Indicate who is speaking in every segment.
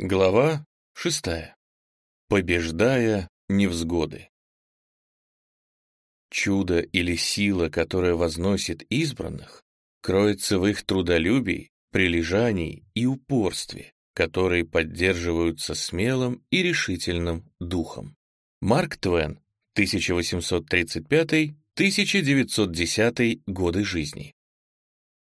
Speaker 1: Глава шестая. Побеждая невзгоды. Чудо или сила, которая возносит избранных, кроется в их трудолюбии, прилежании и упорстве, которые поддерживаются смелым и решительным духом. Марк Твен, 1835-1910 годы жизни.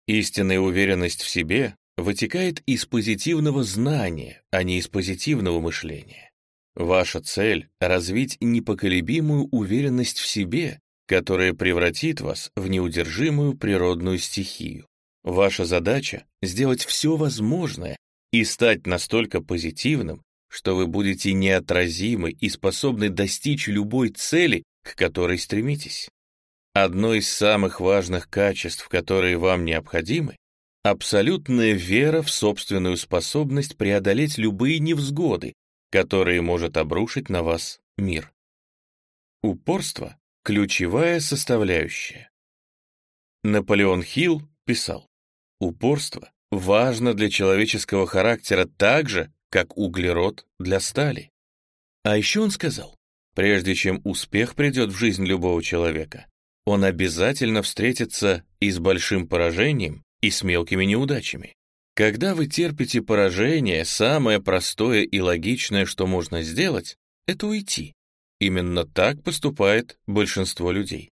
Speaker 1: Истинная уверенность в себе вытекает из позитивного знания, а не из позитивного мышления. Ваша цель — развить непоколебимую уверенность в себе, которая превратит вас в неудержимую природную стихию. Ваша задача — сделать все возможное и стать настолько позитивным, что вы будете неотразимы и способны достичь любой цели, к которой стремитесь. Одно из самых важных качеств, которые вам необходимы, абсолютная вера в собственную способность преодолеть любые невзгоды, которые может обрушить на вас мир. Упорство — ключевая составляющая. Наполеон Хилл писал, «Упорство важно для человеческого характера так же, как углерод для стали». А еще он сказал, прежде чем успех придет в жизнь любого человека, он обязательно встретится и с большим поражением, и с мелкими неудачами. Когда вы терпите поражение, самое простое и логичное, что можно сделать, это уйти. Именно так поступает большинство людей.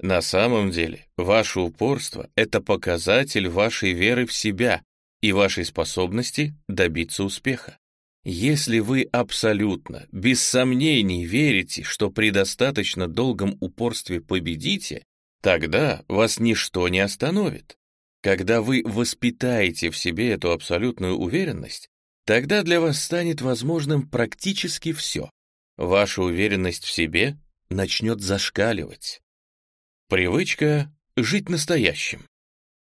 Speaker 1: На самом деле, ваше упорство — это показатель вашей веры в себя и вашей способности добиться успеха. Если вы абсолютно, без сомнений верите, что при достаточно долгом упорстве победите, тогда вас ничто не остановит. Когда вы воспитаете в себе эту абсолютную уверенность, тогда для вас станет возможным практически все. Ваша уверенность в себе начнет зашкаливать. Привычка жить настоящим.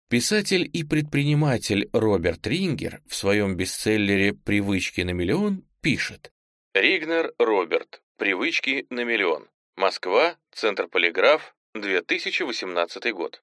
Speaker 1: Писатель и предприниматель Роберт Рингер в своем бестселлере «Привычки на миллион» пишет Ригнер Роберт. «Привычки на миллион». Москва. Центр Полиграф. 2018 год.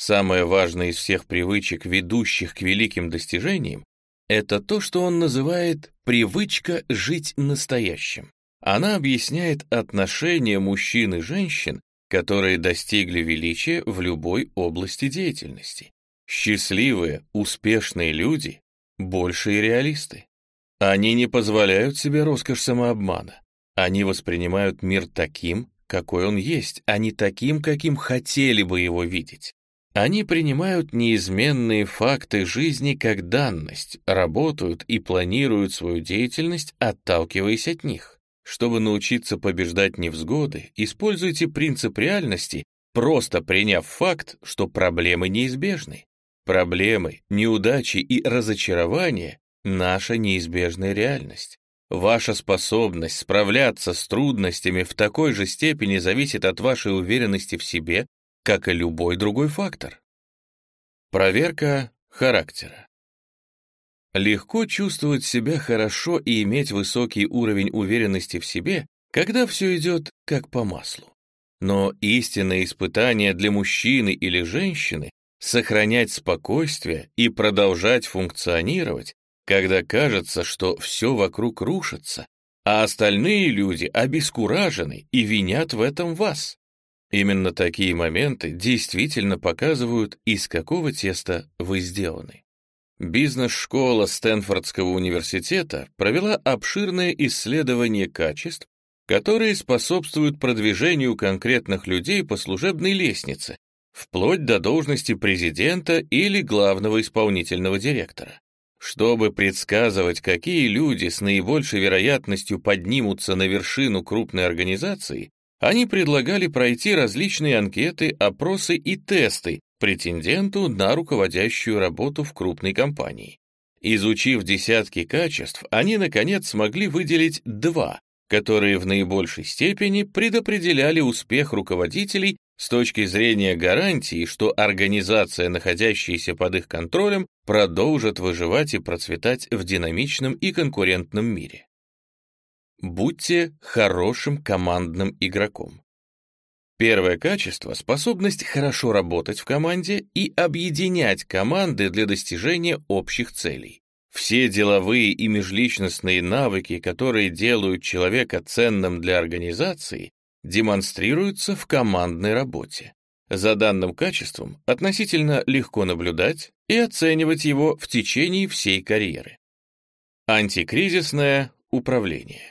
Speaker 1: Самое важное из всех привычек, ведущих к великим достижениям, это то, что он называет «привычка жить настоящим». Она объясняет отношения мужчин и женщин, которые достигли величия в любой области деятельности. Счастливые, успешные люди — большие реалисты. Они не позволяют себе роскошь самообмана. Они воспринимают мир таким, какой он есть, а не таким, каким хотели бы его видеть. Они принимают неизменные факты жизни как данность, работают и планируют свою деятельность, отталкиваясь от них. Чтобы научиться побеждать невзгоды, используйте принцип реальности, просто приняв факт, что проблемы неизбежны. Проблемы, неудачи и разочарования — наша неизбежная реальность. Ваша способность справляться с трудностями в такой же степени зависит от вашей уверенности в себе как и любой другой фактор. Проверка характера. Легко чувствовать себя хорошо и иметь высокий уровень уверенности в себе, когда все идет как по маслу. Но истинное испытание для мужчины или женщины — сохранять спокойствие и продолжать функционировать, когда кажется, что все вокруг рушится, а остальные люди обескуражены и винят в этом вас. Именно такие моменты действительно показывают, из какого теста вы сделаны. Бизнес-школа Стэнфордского университета провела обширное исследование качеств, которые способствуют продвижению конкретных людей по служебной лестнице, вплоть до должности президента или главного исполнительного директора. Чтобы предсказывать, какие люди с наибольшей вероятностью поднимутся на вершину крупной организации, они предлагали пройти различные анкеты, опросы и тесты претенденту на руководящую работу в крупной компании. Изучив десятки качеств, они, наконец, смогли выделить два, которые в наибольшей степени предопределяли успех руководителей с точки зрения гарантии, что организация, находящаяся под их контролем, продолжит выживать и процветать в динамичном и конкурентном мире. Будьте хорошим командным игроком. Первое качество — способность хорошо работать в команде и объединять команды для достижения общих целей. Все деловые и межличностные навыки, которые делают человека ценным для организации, демонстрируются в командной работе. За данным качеством относительно легко наблюдать и оценивать его в течение всей карьеры. Антикризисное управление.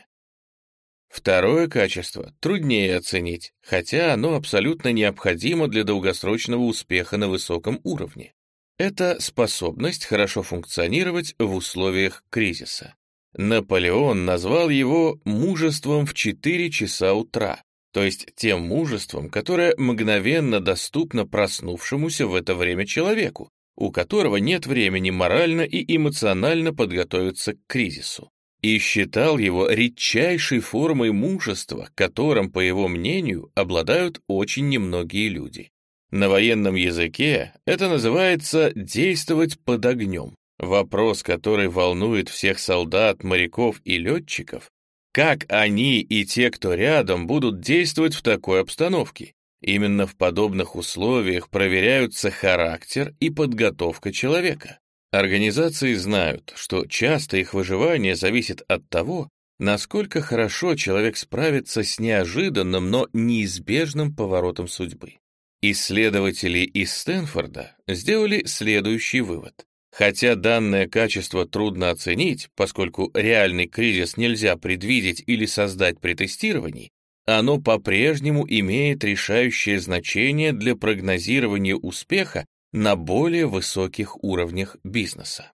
Speaker 1: Второе качество труднее оценить, хотя оно абсолютно необходимо для долгосрочного успеха на высоком уровне. Это способность хорошо функционировать в условиях кризиса. Наполеон назвал его «мужеством в 4 часа утра», то есть тем мужеством, которое мгновенно доступно проснувшемуся в это время человеку, у которого нет времени морально и эмоционально подготовиться к кризису и считал его редчайшей формой мужества, которым, по его мнению, обладают очень немногие люди. На военном языке это называется «действовать под огнем». Вопрос, который волнует всех солдат, моряков и летчиков, как они и те, кто рядом, будут действовать в такой обстановке. Именно в подобных условиях проверяются характер и подготовка человека. Организации знают, что часто их выживание зависит от того, насколько хорошо человек справится с неожиданным, но неизбежным поворотом судьбы. Исследователи из Стэнфорда сделали следующий вывод. Хотя данное качество трудно оценить, поскольку реальный кризис нельзя предвидеть или создать при тестировании, оно по-прежнему имеет решающее значение для прогнозирования успеха на более высоких уровнях бизнеса.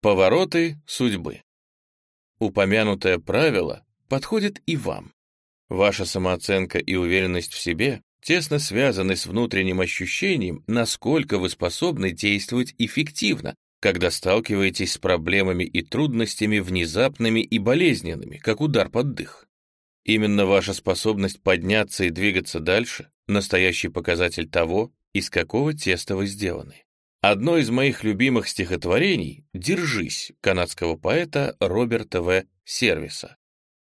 Speaker 1: Повороты судьбы. Упомянутое правило подходит и вам. Ваша самооценка и уверенность в себе тесно связаны с внутренним ощущением, насколько вы способны действовать эффективно, когда сталкиваетесь с проблемами и трудностями внезапными и болезненными, как удар под дых. Именно ваша способность подняться и двигаться дальше — настоящий показатель того, из какого теста вы сделаны. Одно из моих любимых стихотворений «Держись» канадского поэта Роберта В. Сервиса.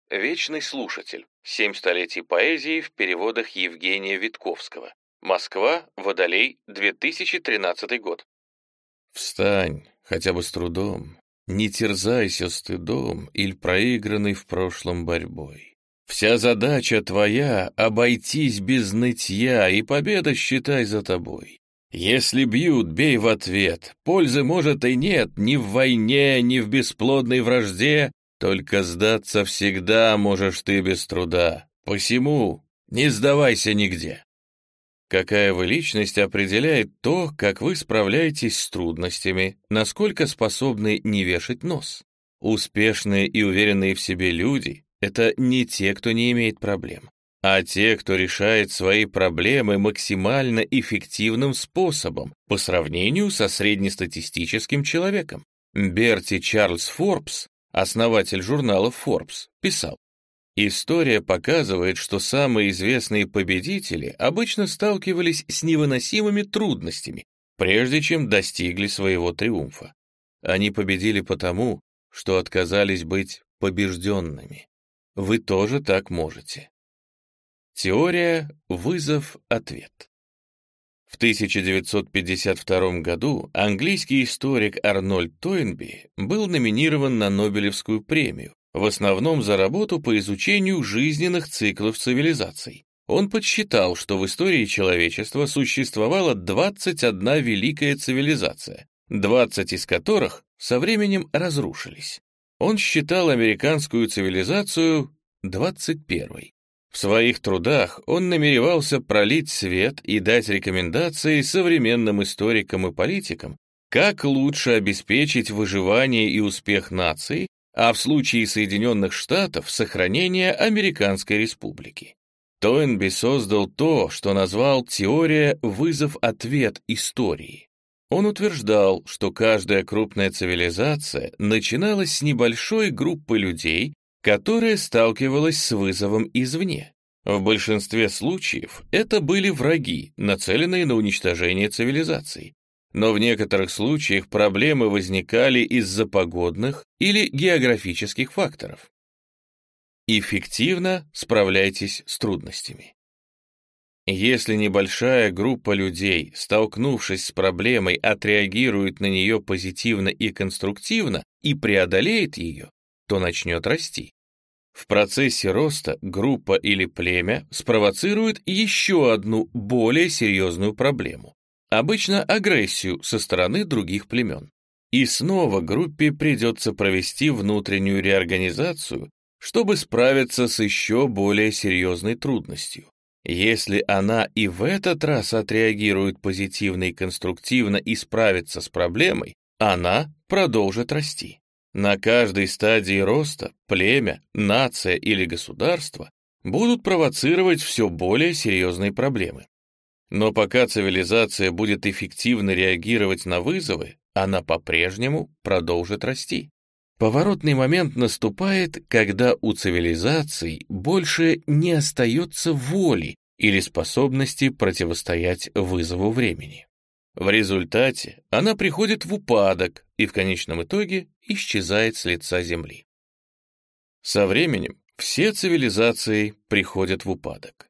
Speaker 1: Вечный слушатель. Семь столетий поэзии в переводах Евгения Витковского. Москва, Водолей, 2013 год. Встань, хотя бы с трудом, не терзайся стыдом или проигранной в прошлом борьбой. Вся задача твоя — обойтись без нытья, и победа считай за тобой. Если бьют, бей в ответ. Пользы, может, и нет ни в войне, ни в бесплодной вражде, только сдаться всегда можешь ты без труда. Посему не сдавайся нигде. Какая вы личность определяет то, как вы справляетесь с трудностями, насколько способны не вешать нос. Успешные и уверенные в себе люди это не те, кто не имеет проблем, а те, кто решает свои проблемы максимально эффективным способом по сравнению со среднестатистическим человеком. Берти Чарльз Форбс, основатель журнала Forbes, писал, История показывает, что самые известные победители обычно сталкивались с невыносимыми трудностями, прежде чем достигли своего триумфа. Они победили потому, что отказались быть побежденными. Вы тоже так можете. Теория «Вызов-ответ». В 1952 году английский историк Арнольд Тойнби был номинирован на Нобелевскую премию, в основном за работу по изучению жизненных циклов цивилизаций. Он подсчитал, что в истории человечества существовало 21 великая цивилизация, 20 из которых со временем разрушились. Он считал американскую цивилизацию 21-й. В своих трудах он намеревался пролить свет и дать рекомендации современным историкам и политикам, как лучше обеспечить выживание и успех нации, а в случае Соединенных Штатов — сохранение Американской Республики. Тойнби создал то, что назвал теория «вызов-ответ истории». Он утверждал, что каждая крупная цивилизация начиналась с небольшой группы людей, которая сталкивалась с вызовом извне. В большинстве случаев это были враги, нацеленные на уничтожение цивилизаций. Но в некоторых случаях проблемы возникали из-за погодных или географических факторов. Эффективно справляйтесь с трудностями. Если небольшая группа людей, столкнувшись с проблемой, отреагирует на нее позитивно и конструктивно и преодолеет ее, то начнет расти. В процессе роста группа или племя спровоцирует еще одну более серьезную проблему, обычно агрессию со стороны других племен. И снова группе придется провести внутреннюю реорганизацию, чтобы справиться с еще более серьезной трудностью. Если она и в этот раз отреагирует позитивно и конструктивно и справится с проблемой, она продолжит расти. На каждой стадии роста племя, нация или государство будут провоцировать все более серьезные проблемы. Но пока цивилизация будет эффективно реагировать на вызовы, она по-прежнему продолжит расти. Поворотный момент наступает, когда у цивилизаций больше не остается воли или способности противостоять вызову времени. В результате она приходит в упадок и в конечном итоге исчезает с лица Земли. Со временем все цивилизации приходят в упадок.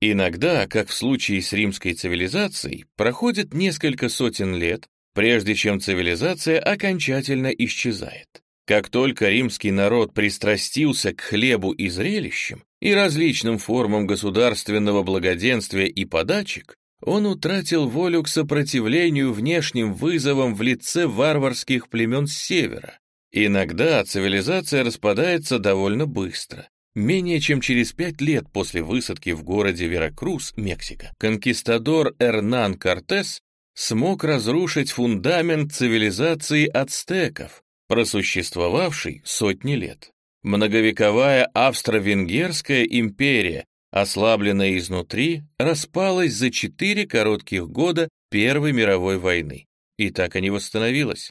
Speaker 1: Иногда, как в случае с римской цивилизацией, проходит несколько сотен лет, прежде чем цивилизация окончательно исчезает. Как только римский народ пристрастился к хлебу и зрелищам и различным формам государственного благоденствия и подачек, он утратил волю к сопротивлению внешним вызовам в лице варварских племен с севера. Иногда цивилизация распадается довольно быстро. Менее чем через пять лет после высадки в городе Веракрус, Мексика, конкистадор Эрнан Кортес смог разрушить фундамент цивилизации ацтеков, просуществовавшей сотни лет. Многовековая Австро-Венгерская империя, ослабленная изнутри, распалась за четыре коротких года Первой мировой войны и так и не восстановилась.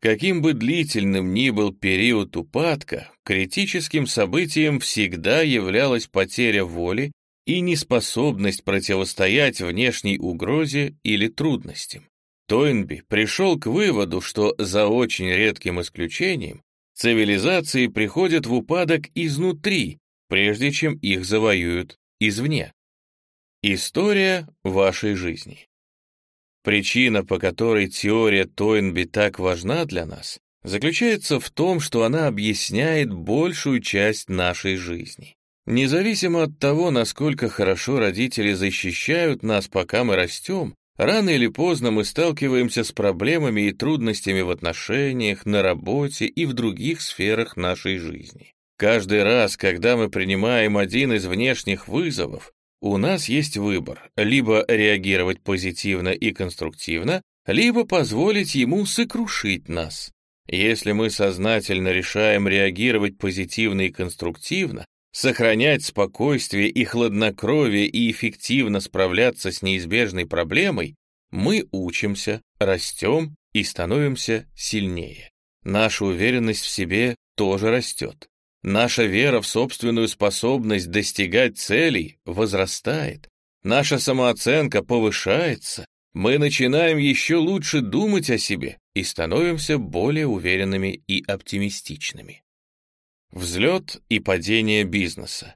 Speaker 1: Каким бы длительным ни был период упадка, критическим событием всегда являлась потеря воли и неспособность противостоять внешней угрозе или трудностям. Тойнби пришел к выводу, что за очень редким исключением цивилизации приходят в упадок изнутри, прежде чем их завоюют извне. История вашей жизни. Причина, по которой теория Тойнби так важна для нас, заключается в том, что она объясняет большую часть нашей жизни. Независимо от того, насколько хорошо родители защищают нас, пока мы растем, рано или поздно мы сталкиваемся с проблемами и трудностями в отношениях, на работе и в других сферах нашей жизни. Каждый раз, когда мы принимаем один из внешних вызовов, у нас есть выбор – либо реагировать позитивно и конструктивно, либо позволить ему сокрушить нас. Если мы сознательно решаем реагировать позитивно и конструктивно, Сохранять спокойствие и хладнокровие и эффективно справляться с неизбежной проблемой мы учимся, растем и становимся сильнее. Наша уверенность в себе тоже растет. Наша вера в собственную способность достигать целей возрастает. Наша самооценка повышается. Мы начинаем еще лучше думать о себе и становимся более уверенными и оптимистичными. Взлет и падение бизнеса.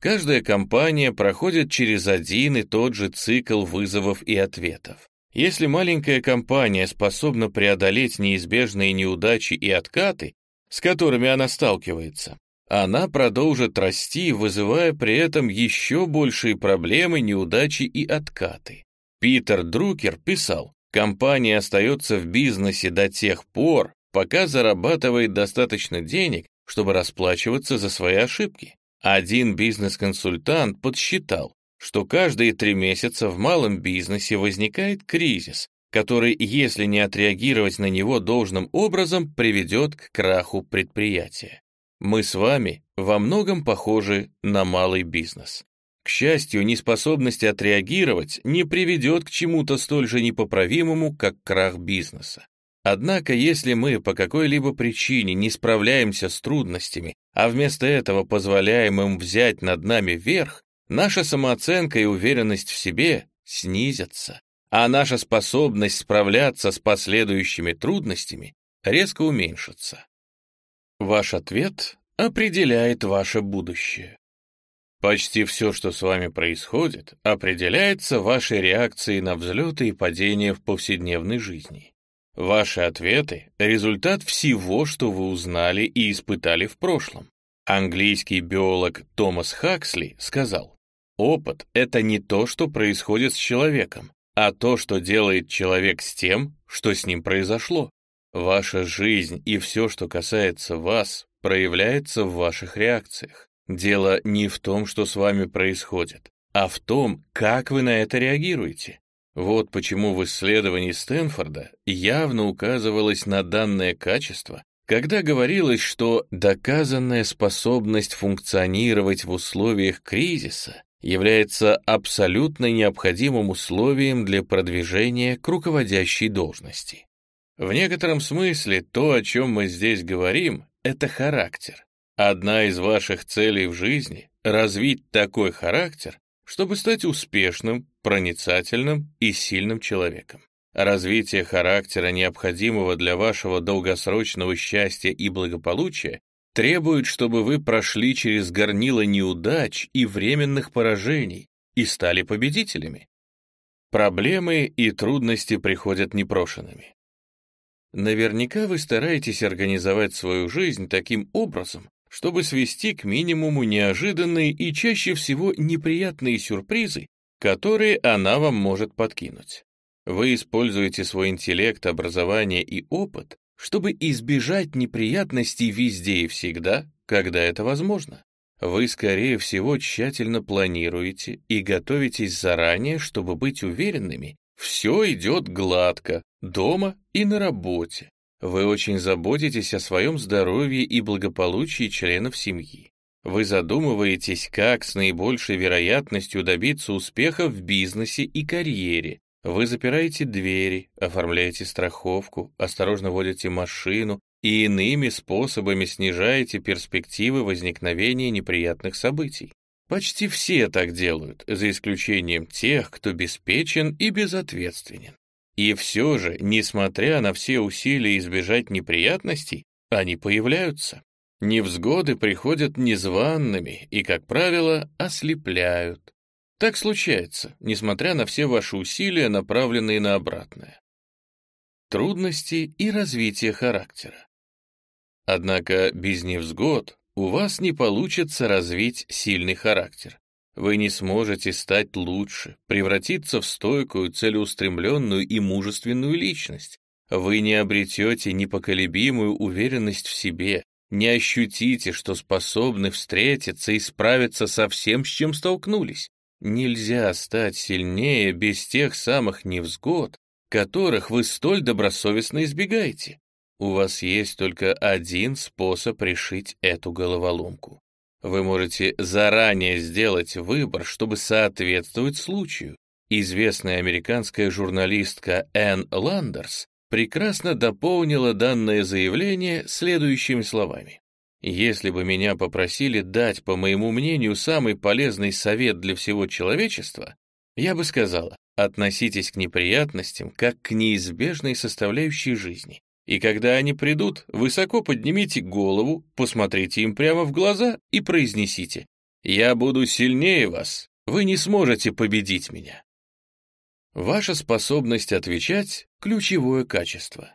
Speaker 1: Каждая компания проходит через один и тот же цикл вызовов и ответов. Если маленькая компания способна преодолеть неизбежные неудачи и откаты, с которыми она сталкивается, она продолжит расти, вызывая при этом еще большие проблемы, неудачи и откаты. Питер Друкер писал, компания остается в бизнесе до тех пор, пока зарабатывает достаточно денег, чтобы расплачиваться за свои ошибки. Один бизнес-консультант подсчитал, что каждые три месяца в малом бизнесе возникает кризис, который, если не отреагировать на него должным образом, приведет к краху предприятия. Мы с вами во многом похожи на малый бизнес. К счастью, неспособность отреагировать не приведет к чему-то столь же непоправимому, как крах бизнеса. Однако, если мы по какой-либо причине не справляемся с трудностями, а вместо этого позволяем им взять над нами верх, наша самооценка и уверенность в себе снизятся, а наша способность справляться с последующими трудностями резко уменьшится. Ваш ответ определяет ваше будущее. Почти все, что с вами происходит, определяется вашей реакцией на взлеты и падения в повседневной жизни. Ваши ответы — результат всего, что вы узнали и испытали в прошлом. Английский биолог Томас Хаксли сказал, «Опыт — это не то, что происходит с человеком, а то, что делает человек с тем, что с ним произошло. Ваша жизнь и все, что касается вас, проявляется в ваших реакциях. Дело не в том, что с вами происходит, а в том, как вы на это реагируете. Вот почему в исследовании Стэнфорда явно указывалось на данное качество, когда говорилось, что доказанная способность функционировать в условиях кризиса является абсолютно необходимым условием для продвижения к руководящей должности. В некотором смысле то, о чем мы здесь говорим, это характер. Одна из ваших целей в жизни — развить такой характер, чтобы стать успешным, проницательным и сильным человеком. Развитие характера, необходимого для вашего долгосрочного счастья и благополучия, требует, чтобы вы прошли через горнило неудач и временных поражений и стали победителями. Проблемы и трудности приходят непрошенными. Наверняка вы стараетесь организовать свою жизнь таким образом, чтобы свести к минимуму неожиданные и чаще всего неприятные сюрпризы, которые она вам может подкинуть. Вы используете свой интеллект, образование и опыт, чтобы избежать неприятностей везде и всегда, когда это возможно. Вы, скорее всего, тщательно планируете и готовитесь заранее, чтобы быть уверенными, все идет гладко, дома и на работе. Вы очень заботитесь о своем здоровье и благополучии членов семьи. Вы задумываетесь, как с наибольшей вероятностью добиться успеха в бизнесе и карьере. Вы запираете двери, оформляете страховку, осторожно водите машину и иными способами снижаете перспективы возникновения неприятных событий. Почти все так делают, за исключением тех, кто беспечен и безответственен. И все же, несмотря на все усилия избежать неприятностей, они появляются. Невзгоды приходят незваными и, как правило, ослепляют. Так случается, несмотря на все ваши усилия, направленные на обратное. Трудности и развитие характера. Однако без невзгод у вас не получится развить сильный характер. Вы не сможете стать лучше, превратиться в стойкую, целеустремленную и мужественную личность. Вы не обретете непоколебимую уверенность в себе, не ощутите, что способны встретиться и справиться со всем, с чем столкнулись. Нельзя стать сильнее без тех самых невзгод, которых вы столь добросовестно избегаете. У вас есть только один способ решить эту головоломку. Вы можете заранее сделать выбор, чтобы соответствовать случаю. Известная американская журналистка Энн Ландерс прекрасно дополнила данное заявление следующими словами. «Если бы меня попросили дать, по моему мнению, самый полезный совет для всего человечества, я бы сказала, относитесь к неприятностям как к неизбежной составляющей жизни. И когда они придут, высоко поднимите голову, посмотрите им прямо в глаза и произнесите «Я буду сильнее вас, вы не сможете победить меня». Ваша способность отвечать — ключевое качество.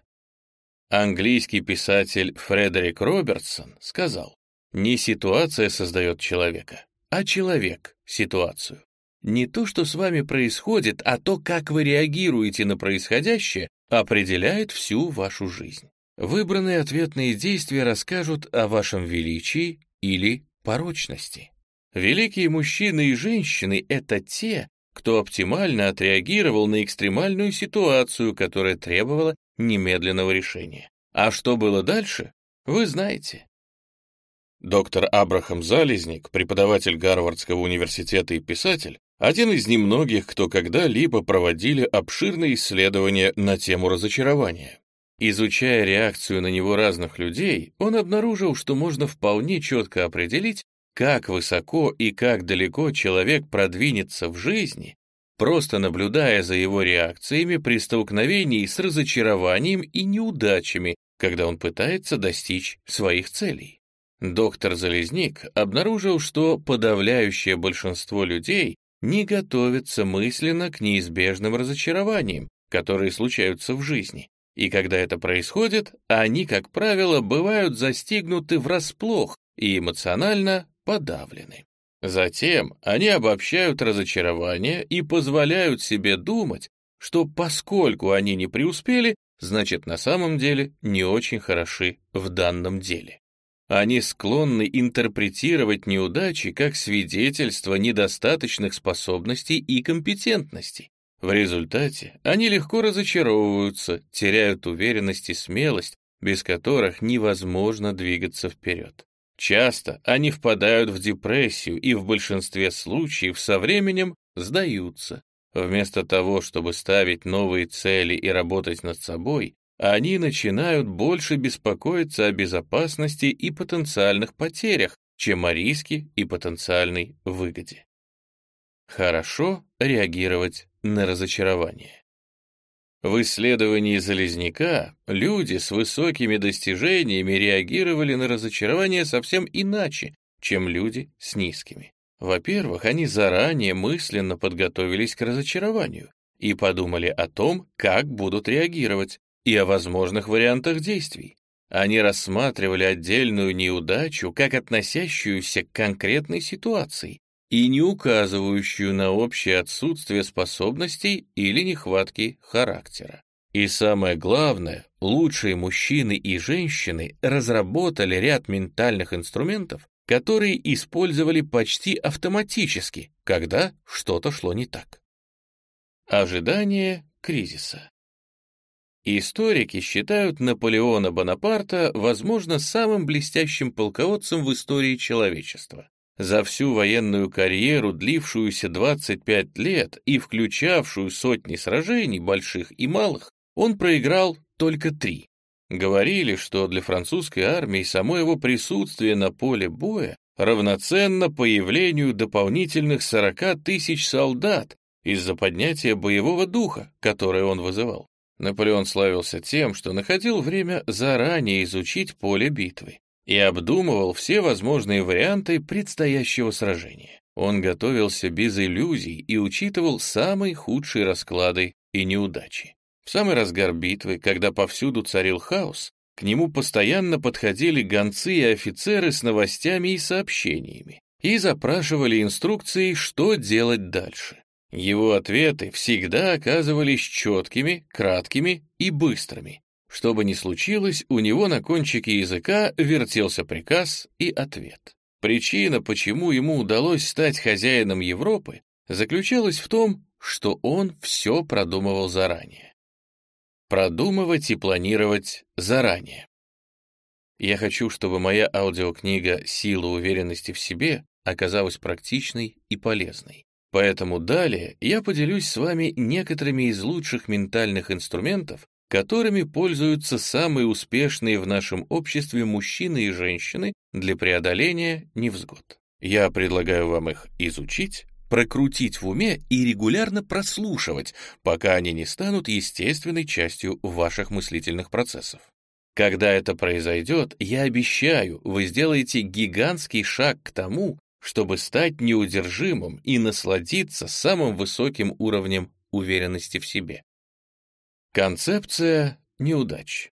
Speaker 1: Английский писатель Фредерик Робертсон сказал, «Не ситуация создает человека, а человек — ситуацию. Не то, что с вами происходит, а то, как вы реагируете на происходящее, определяет всю вашу жизнь. Выбранные ответные действия расскажут о вашем величии или порочности. Великие мужчины и женщины — это те, кто оптимально отреагировал на экстремальную ситуацию, которая требовала немедленного решения. А что было дальше, вы знаете. Доктор Абрахам Залезник, преподаватель Гарвардского университета и писатель, один из немногих, кто когда-либо проводили обширные исследования на тему разочарования. Изучая реакцию на него разных людей, он обнаружил, что можно вполне четко определить, как высоко и как далеко человек продвинется в жизни, просто наблюдая за его реакциями при столкновении с разочарованием и неудачами, когда он пытается достичь своих целей. Доктор Залезник обнаружил, что подавляющее большинство людей не готовятся мысленно к неизбежным разочарованиям, которые случаются в жизни. И когда это происходит, они, как правило, бывают застигнуты врасплох и эмоционально подавлены. Затем они обобщают разочарование и позволяют себе думать, что поскольку они не преуспели, значит на самом деле не очень хороши в данном деле. Они склонны интерпретировать неудачи как свидетельство недостаточных способностей и компетентности. В результате они легко разочаровываются, теряют уверенность и смелость, без которых невозможно двигаться вперед. Часто они впадают в депрессию и в большинстве случаев со временем сдаются. Вместо того, чтобы ставить новые цели и работать над собой, они начинают больше беспокоиться о безопасности и потенциальных потерях, чем о риске и потенциальной выгоде. Хорошо реагировать на разочарование. В исследовании Залезняка люди с высокими достижениями реагировали на разочарование совсем иначе, чем люди с низкими. Во-первых, они заранее мысленно подготовились к разочарованию и подумали о том, как будут реагировать, и о возможных вариантах действий. Они рассматривали отдельную неудачу как относящуюся к конкретной ситуации и не указывающую на общее отсутствие способностей или нехватки характера. И самое главное, лучшие мужчины и женщины разработали ряд ментальных инструментов, которые использовали почти автоматически, когда что-то шло не так. Ожидание кризиса. Историки считают Наполеона Бонапарта, возможно, самым блестящим полководцем в истории человечества. За всю военную карьеру, длившуюся 25 лет и включавшую сотни сражений, больших и малых, он проиграл только три. Говорили, что для французской армии само его присутствие на поле боя равноценно появлению дополнительных 40 тысяч солдат из-за поднятия боевого духа, которое он вызывал. Наполеон славился тем, что находил время заранее изучить поле битвы и обдумывал все возможные варианты предстоящего сражения. Он готовился без иллюзий и учитывал самые худшие расклады и неудачи. В самый разгар битвы, когда повсюду царил хаос, к нему постоянно подходили гонцы и офицеры с новостями и сообщениями и запрашивали инструкции, что делать дальше. Его ответы всегда оказывались четкими, краткими и быстрыми. Что бы ни случилось, у него на кончике языка вертелся приказ и ответ. Причина, почему ему удалось стать хозяином Европы, заключалась в том, что он все продумывал заранее. Продумывать и планировать заранее. Я хочу, чтобы моя аудиокнига «Сила уверенности в себе» оказалась практичной и полезной. Поэтому далее я поделюсь с вами некоторыми из лучших ментальных инструментов, которыми пользуются самые успешные в нашем обществе мужчины и женщины для преодоления невзгод. Я предлагаю вам их изучить, прокрутить в уме и регулярно прослушивать, пока они не станут естественной частью ваших мыслительных процессов. Когда это произойдет, я обещаю, вы сделаете гигантский шаг к тому, чтобы стать неудержимым и насладиться самым высоким уровнем уверенности в себе. Концепция неудач.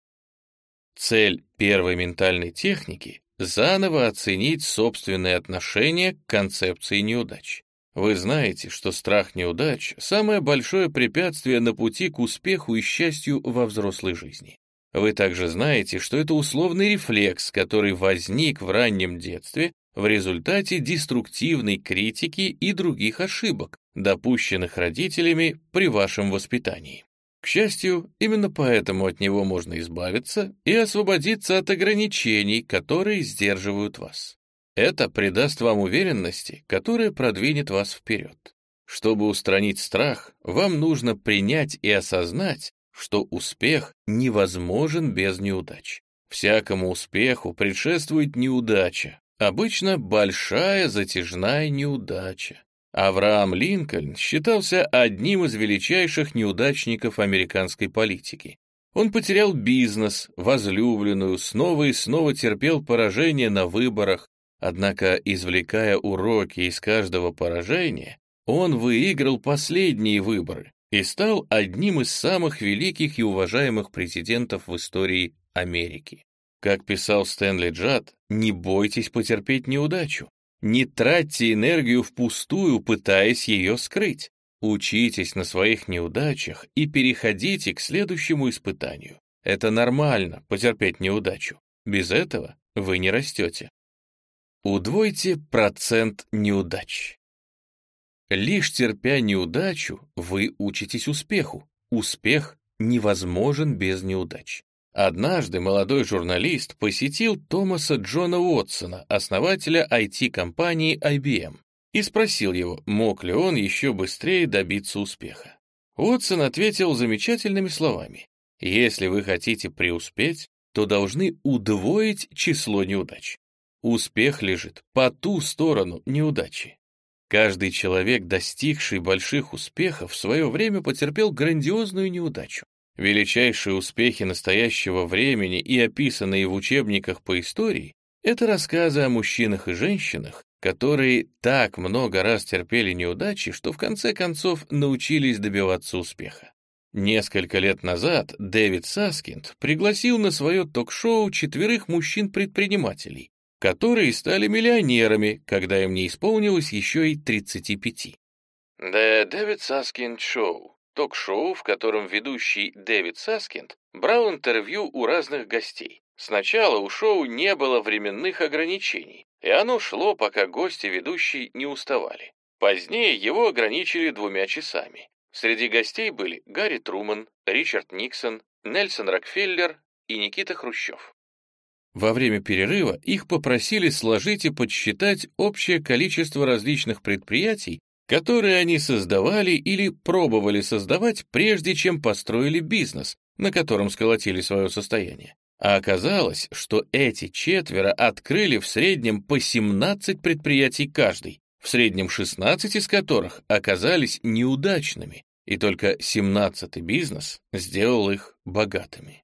Speaker 1: Цель первой ментальной техники — заново оценить собственное отношение к концепции неудач. Вы знаете, что страх неудач — самое большое препятствие на пути к успеху и счастью во взрослой жизни. Вы также знаете, что это условный рефлекс, который возник в раннем детстве в результате деструктивной критики и других ошибок, допущенных родителями при вашем воспитании. К счастью, именно поэтому от него можно избавиться и освободиться от ограничений, которые сдерживают вас. Это придаст вам уверенности, которая продвинет вас вперед. Чтобы устранить страх, вам нужно принять и осознать, что успех невозможен без неудач. Всякому успеху предшествует неудача, Обычно большая затяжная неудача. Авраам Линкольн считался одним из величайших неудачников американской политики. Он потерял бизнес, возлюбленную, снова и снова терпел поражение на выборах, однако, извлекая уроки из каждого поражения, он выиграл последние выборы и стал одним из самых великих и уважаемых президентов в истории Америки. Как писал Стэнли Джад, не бойтесь потерпеть неудачу. Не тратьте энергию впустую, пытаясь ее скрыть. Учитесь на своих неудачах и переходите к следующему испытанию. Это нормально, потерпеть неудачу. Без этого вы не растете. Удвойте процент неудач. Лишь терпя неудачу, вы учитесь успеху. Успех невозможен без неудач. Однажды молодой журналист посетил Томаса Джона Уотсона, основателя IT-компании IBM, и спросил его, мог ли он еще быстрее добиться успеха. Уотсон ответил замечательными словами. «Если вы хотите преуспеть, то должны удвоить число неудач. Успех лежит по ту сторону неудачи. Каждый человек, достигший больших успехов, в свое время потерпел грандиозную неудачу. Величайшие успехи настоящего времени и описанные в учебниках по истории — это рассказы о мужчинах и женщинах, которые так много раз терпели неудачи, что в конце концов научились добиваться успеха. Несколько лет назад Дэвид Саскинд пригласил на свое ток-шоу четверых мужчин-предпринимателей, которые стали миллионерами, когда им не исполнилось еще и 35. The David Saskind Show ток-шоу, в котором ведущий Дэвид Саскинд брал интервью у разных гостей. Сначала у шоу не было временных ограничений, и оно шло, пока гости ведущий не уставали. Позднее его ограничили двумя часами. Среди гостей были Гарри Труман, Ричард Никсон, Нельсон Рокфеллер и Никита Хрущев. Во время перерыва их попросили сложить и подсчитать общее количество различных предприятий, которые они создавали или пробовали создавать, прежде чем построили бизнес, на котором сколотили свое состояние. А оказалось, что эти четверо открыли в среднем по 17 предприятий каждый, в среднем 16 из которых оказались неудачными, и только 17-й бизнес сделал их богатыми.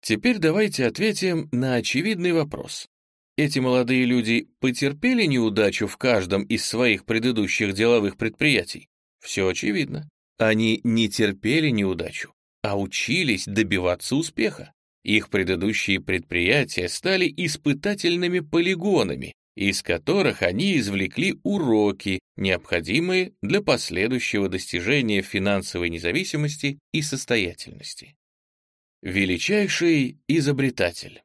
Speaker 1: Теперь давайте ответим на очевидный вопрос. Эти молодые люди потерпели неудачу в каждом из своих предыдущих деловых предприятий? Все очевидно. Они не терпели неудачу, а учились добиваться успеха. Их предыдущие предприятия стали испытательными полигонами, из которых они извлекли уроки, необходимые для последующего достижения финансовой независимости и состоятельности. Величайший изобретатель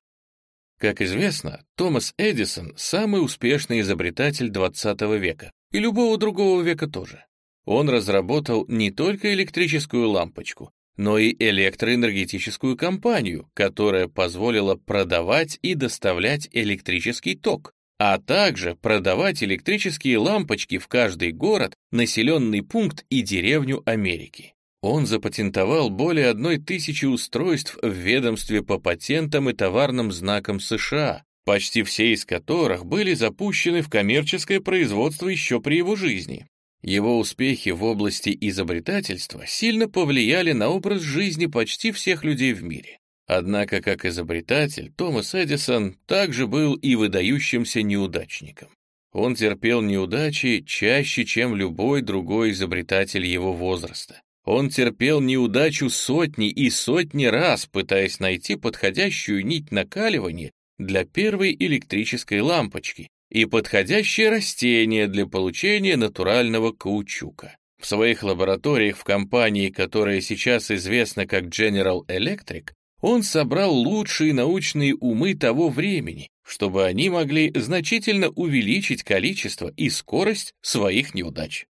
Speaker 1: как известно, Томас Эдисон – самый успешный изобретатель 20 века, и любого другого века тоже. Он разработал не только электрическую лампочку, но и электроэнергетическую компанию, которая позволила продавать и доставлять электрический ток, а также продавать электрические лампочки в каждый город, населенный пункт и деревню Америки. Он запатентовал более одной тысячи устройств в ведомстве по патентам и товарным знакам США, почти все из которых были запущены в коммерческое производство еще при его жизни. Его успехи в области изобретательства сильно повлияли на образ жизни почти всех людей в мире. Однако, как изобретатель, Томас Эдисон также был и выдающимся неудачником. Он терпел неудачи чаще, чем любой другой изобретатель его возраста. Он терпел неудачу сотни и сотни раз, пытаясь найти подходящую нить накаливания для первой электрической лампочки и подходящее растение для получения натурального каучука. В своих лабораториях в компании, которая сейчас известна как General Electric, он собрал лучшие научные умы того времени, чтобы они могли значительно увеличить количество и скорость своих неудач.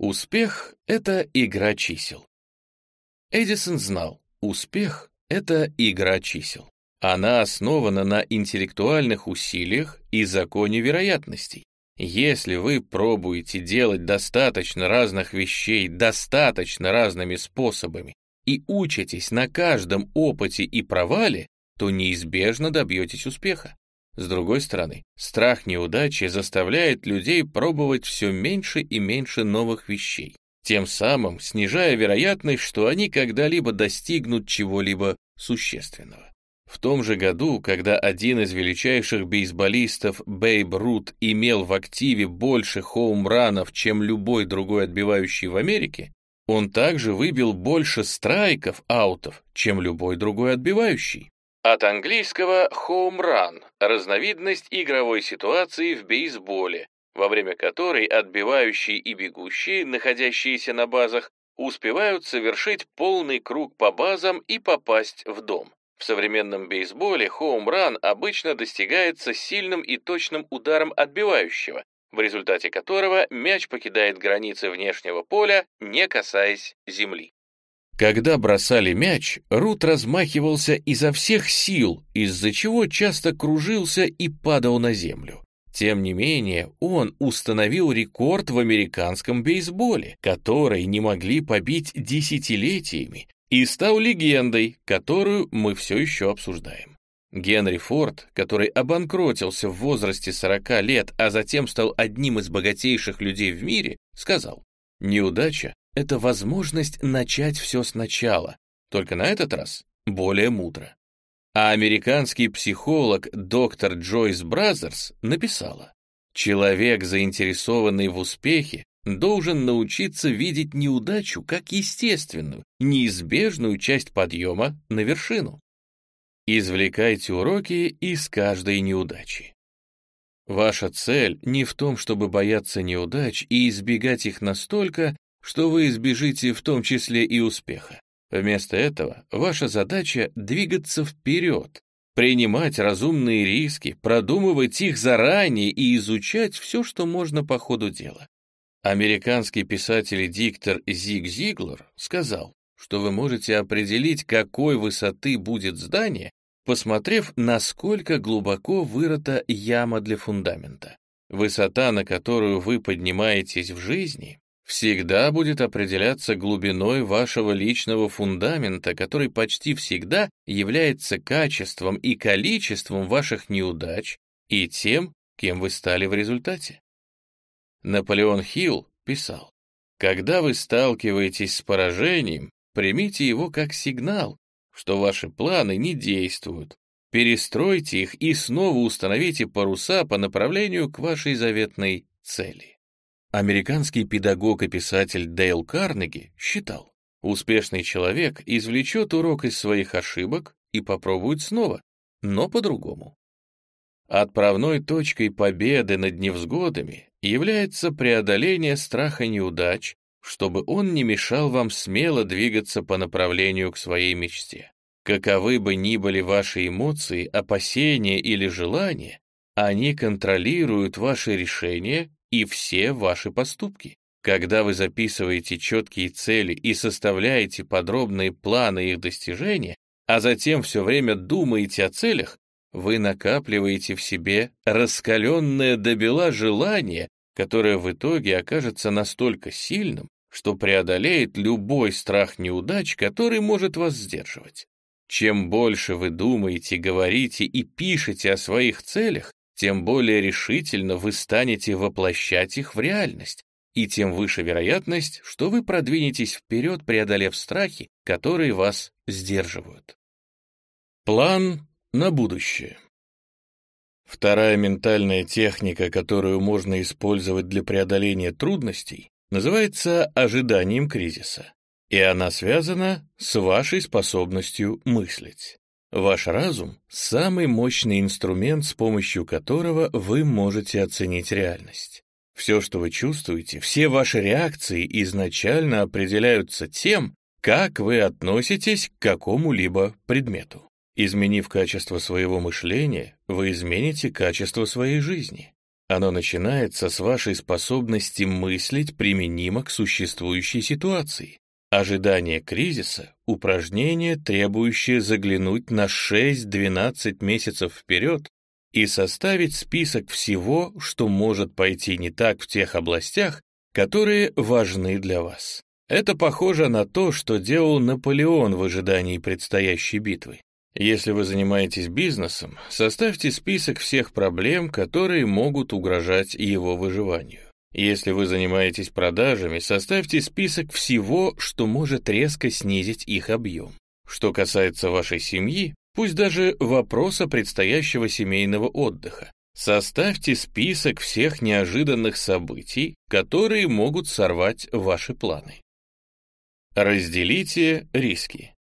Speaker 1: Успех — это игра чисел. Эдисон знал, успех — это игра чисел. Она основана на интеллектуальных усилиях и законе вероятностей. Если вы пробуете делать достаточно разных вещей достаточно разными способами и учитесь на каждом опыте и провале, то неизбежно добьетесь успеха. С другой стороны, страх неудачи заставляет людей пробовать все меньше и меньше новых вещей. тем самым снижая вероятность, что они когда-либо достигнут чего-либо существенного. В том же году, когда один из величайших бейсболистов Бейб Рут имел в активе больше хоумранов, чем любой другой отбивающий в Америке, он также выбил больше страйков, аутов, чем любой другой отбивающий. От английского home run – разновидность игровой ситуации в бейсболе, во время которой отбивающие и бегущие, находящиеся на базах, успевают совершить полный круг по базам и попасть в дом. В современном бейсболе хоум-ран обычно достигается сильным и точным ударом отбивающего, в результате которого мяч покидает границы внешнего поля, не касаясь земли. Когда бросали мяч, Рут размахивался изо всех сил, из-за чего часто кружился и падал на землю. Тем не менее, он установил рекорд в американском бейсболе, который не могли побить десятилетиями, и стал легендой, которую мы все еще обсуждаем. Генри Форд, который обанкротился в возрасте 40 лет, а затем стал одним из богатейших людей в мире, сказал, «Неудача — это возможность начать все сначала, только на этот раз более мудро». А американский психолог доктор Джойс Бразерс написала, «Человек, заинтересованный в успехе, должен научиться видеть неудачу как естественную, неизбежную часть подъема на вершину. Извлекайте уроки из каждой неудачи. Ваша цель не в том, чтобы бояться неудач и избегать их настолько, что вы избежите в том числе и успеха. Вместо этого ваша задача — двигаться вперед, принимать разумные риски, продумывать их заранее и изучать все, что можно по ходу дела. Американский писатель и диктор Зиг Зиглер сказал, что вы можете определить, какой высоты будет здание, посмотрев, насколько глубоко вырыта яма для фундамента. Высота, на которую вы поднимаетесь в жизни, всегда будет определяться глубиной вашего личного фундамента, который почти всегда является качеством и количеством ваших неудач и тем, кем вы стали в результате. Наполеон Хилл писал, «Когда вы сталкиваетесь с поражением, примите его как сигнал, что ваши планы не действуют. Перестройте их и снова установите паруса по направлению к вашей заветной цели». Американский педагог и писатель Дейл Карнеги считал, успешный человек извлечет урок из своих ошибок и попробует снова, но по-другому. Отправной точкой победы над невзгодами является преодоление страха неудач, чтобы он не мешал вам смело двигаться по направлению к своей мечте. Каковы бы ни были ваши эмоции, опасения или желания, они контролируют ваши решения и все ваши поступки. Когда вы записываете четкие цели и составляете подробные планы их достижения, а затем все время думаете о целях, вы накапливаете в себе раскаленное до бела желание, которое в итоге окажется настолько сильным, что преодолеет любой страх неудач, который может вас сдерживать. Чем больше вы думаете, говорите и пишете о своих целях, тем более решительно вы станете воплощать их в реальность, и тем выше вероятность, что вы продвинетесь вперед, преодолев страхи, которые вас сдерживают. План на будущее. Вторая ментальная техника, которую можно использовать для преодоления трудностей, называется ожиданием кризиса, и она связана с вашей способностью мыслить. Ваш разум — самый мощный инструмент, с помощью которого вы можете оценить реальность. Все, что вы чувствуете, все ваши реакции изначально определяются тем, как вы относитесь к какому-либо предмету. Изменив качество своего мышления, вы измените качество своей жизни. Оно начинается с вашей способности мыслить применимо к существующей ситуации. Ожидание кризиса — упражнение, требующее заглянуть на 6-12 месяцев вперед и составить список всего, что может пойти не так в тех областях, которые важны для вас. Это похоже на то, что делал Наполеон в ожидании предстоящей битвы. Если вы занимаетесь бизнесом, составьте список всех проблем, которые могут угрожать его выживанию. Если вы занимаетесь продажами, составьте список всего, что может резко снизить их объем. Что касается вашей семьи, пусть даже вопроса предстоящего семейного отдыха, составьте список всех неожиданных событий, которые могут сорвать ваши планы. Разделите риски.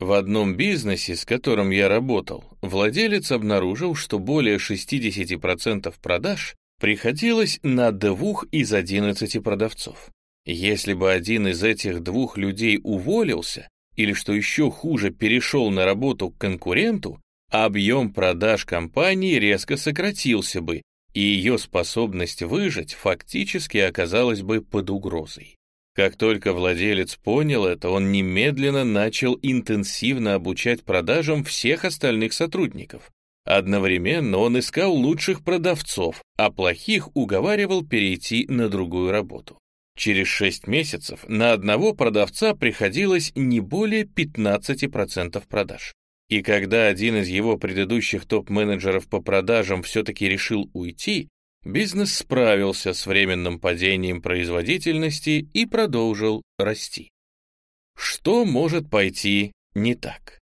Speaker 1: В одном бизнесе, с которым я работал, владелец обнаружил, что более 60% продаж приходилось на двух из 11 продавцов. Если бы один из этих двух людей уволился, или, что еще хуже, перешел на работу к конкуренту, объем продаж компании резко сократился бы, и ее способность выжить фактически оказалась бы под угрозой. Как только владелец понял это, он немедленно начал интенсивно обучать продажам всех остальных сотрудников. Одновременно он искал лучших продавцов, а плохих уговаривал перейти на другую работу. Через 6 месяцев на одного продавца приходилось не более 15% продаж. И когда один из его предыдущих топ-менеджеров по продажам все-таки решил уйти, бизнес справился с временным падением производительности и продолжил расти. Что может пойти не так?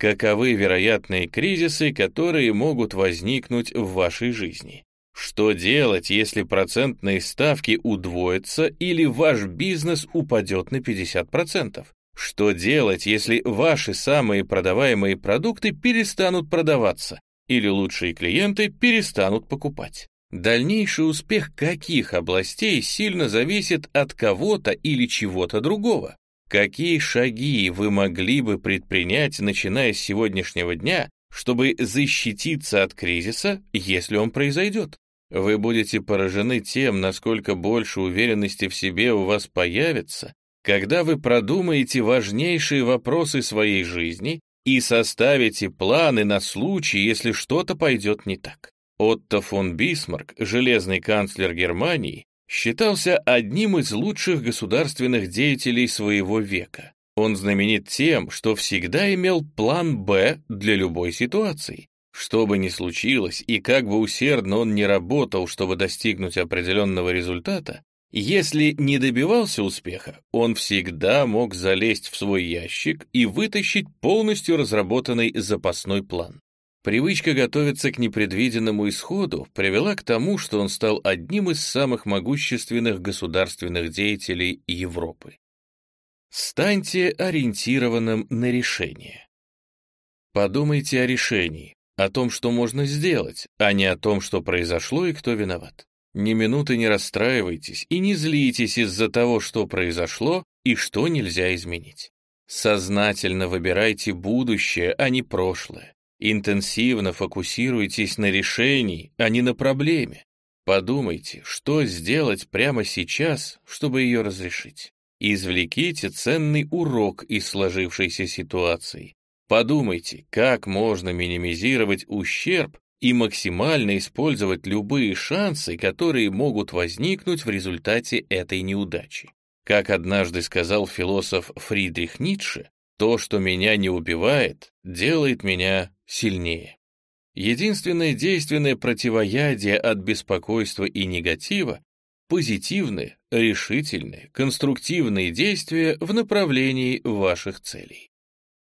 Speaker 1: Каковы вероятные кризисы, которые могут возникнуть в вашей жизни? Что делать, если процентные ставки удвоятся или ваш бизнес упадет на 50%? Что делать, если ваши самые продаваемые продукты перестанут продаваться или лучшие клиенты перестанут покупать? Дальнейший успех каких областей сильно зависит от кого-то или чего-то другого? Какие шаги вы могли бы предпринять, начиная с сегодняшнего дня, чтобы защититься от кризиса, если он произойдет? Вы будете поражены тем, насколько больше уверенности в себе у вас появится, когда вы продумаете важнейшие вопросы своей жизни и составите планы на случай, если что-то пойдет не так. Отто фон Бисмарк, железный канцлер Германии, считался одним из лучших государственных деятелей своего века. Он знаменит тем, что всегда имел план «Б» для любой ситуации. Что бы ни случилось, и как бы усердно он ни работал, чтобы достигнуть определенного результата, если не добивался успеха, он всегда мог залезть в свой ящик и вытащить полностью разработанный запасной план. Привычка готовиться к непредвиденному исходу привела к тому, что он стал одним из самых могущественных государственных деятелей Европы. Станьте ориентированным на решение. Подумайте о решении, о том, что можно сделать, а не о том, что произошло и кто виноват. Ни минуты не расстраивайтесь и не злитесь из-за того, что произошло и что нельзя изменить. Сознательно выбирайте будущее, а не прошлое. Интенсивно фокусируйтесь на решении, а не на проблеме. Подумайте, что сделать прямо сейчас, чтобы ее разрешить. Извлеките ценный урок из сложившейся ситуации. Подумайте, как можно минимизировать ущерб и максимально использовать любые шансы, которые могут возникнуть в результате этой неудачи. Как однажды сказал философ Фридрих Ницше, то, что меня не убивает, делает меня сильнее. Единственное действенное противоядие от беспокойства и негатива — позитивные, решительные, конструктивные действия в направлении ваших целей.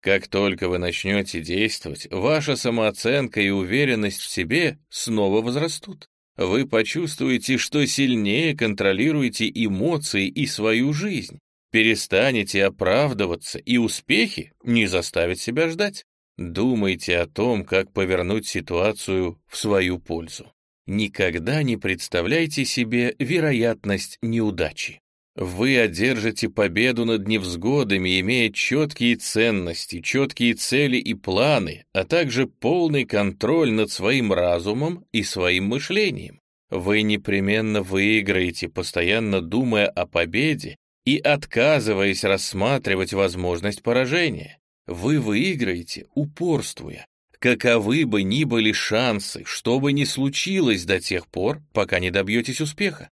Speaker 1: Как только вы начнете действовать, ваша самооценка и уверенность в себе снова возрастут. Вы почувствуете, что сильнее контролируете эмоции и свою жизнь, Перестанете оправдываться, и успехи не заставят себя ждать. Думайте о том, как повернуть ситуацию в свою пользу. Никогда не представляйте себе вероятность неудачи. Вы одержите победу над невзгодами, имея четкие ценности, четкие цели и планы, а также полный контроль над своим разумом и своим мышлением. Вы непременно выиграете, постоянно думая о победе и отказываясь рассматривать возможность поражения. Вы выиграете, упорствуя. Каковы бы ни были шансы, что бы ни случилось до тех пор, пока не добьетесь успеха.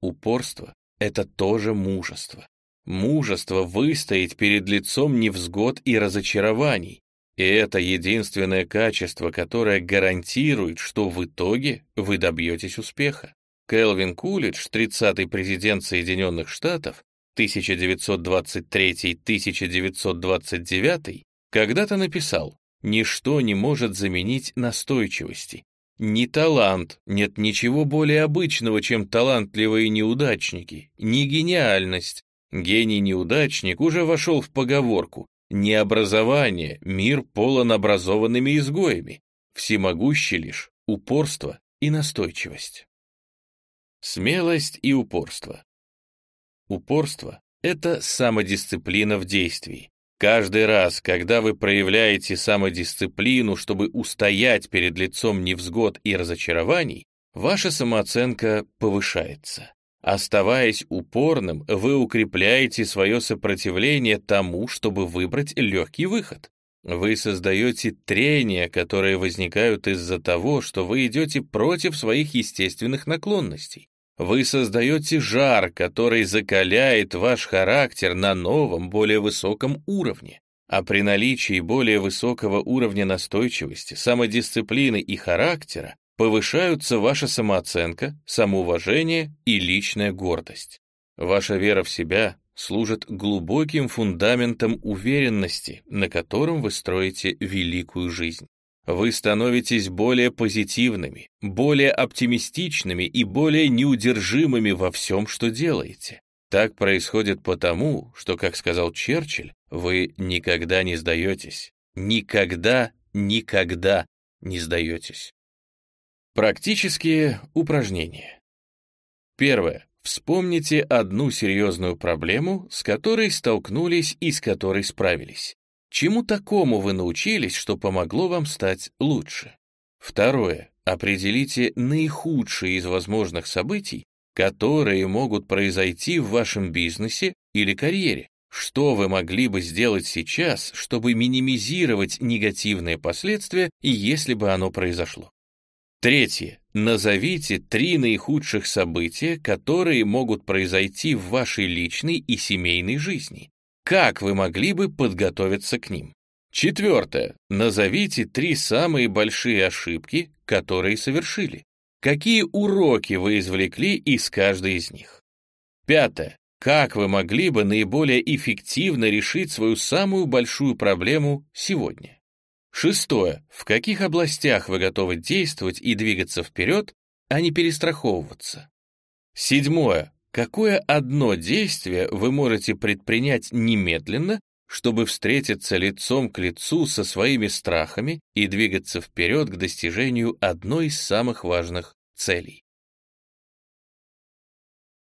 Speaker 1: Упорство — это тоже мужество. Мужество выстоять перед лицом невзгод и разочарований. И это единственное качество, которое гарантирует, что в итоге вы добьетесь успеха. Келвин Кулидж, 30-й президент Соединенных Штатов, 1923-1929, когда-то написал «Ничто не может заменить настойчивости. Ни талант, нет ничего более обычного, чем талантливые неудачники, ни гениальность. Гений-неудачник уже вошел в поговорку. Не образование, мир полон образованными изгоями. Всемогущий лишь упорство и настойчивость. Смелость и упорство. Упорство — это самодисциплина в действии. Каждый раз, когда вы проявляете самодисциплину, чтобы устоять перед лицом невзгод и разочарований, ваша самооценка повышается. Оставаясь упорным, вы укрепляете свое сопротивление тому, чтобы выбрать легкий выход. Вы создаете трения, которые возникают из-за того, что вы идете против своих естественных наклонностей. Вы создаете жар, который закаляет ваш характер на новом, более высоком уровне. А при наличии более высокого уровня настойчивости, самодисциплины и характера повышаются ваша самооценка, самоуважение и личная гордость. Ваша вера в себя служит глубоким фундаментом уверенности, на котором вы строите великую жизнь. Вы становитесь более позитивными, более оптимистичными и более неудержимыми во всем, что делаете. Так происходит потому, что, как сказал Черчилль, вы никогда не сдаетесь. Никогда, никогда не сдаетесь. Практические упражнения. Первое. Вспомните одну серьезную проблему, с которой столкнулись и с которой справились. Чему такому вы научились, что помогло вам стать лучше? Второе. Определите наихудшие из возможных событий, которые могут произойти в вашем бизнесе или карьере. Что вы могли бы сделать сейчас, чтобы минимизировать негативные последствия, если бы оно произошло? Третье. Назовите три наихудших события, которые могут произойти в вашей личной и семейной жизни. Как вы могли бы подготовиться к ним? Четвертое. Назовите три самые большие ошибки, которые совершили. Какие уроки вы извлекли из каждой из них? Пятое. Как вы могли бы наиболее эффективно решить свою самую большую проблему сегодня? Шестое. В каких областях вы готовы действовать и двигаться вперед, а не перестраховываться? Седьмое. Какое одно действие вы можете предпринять немедленно, чтобы встретиться лицом к лицу со своими страхами и двигаться вперед к достижению одной из самых важных целей?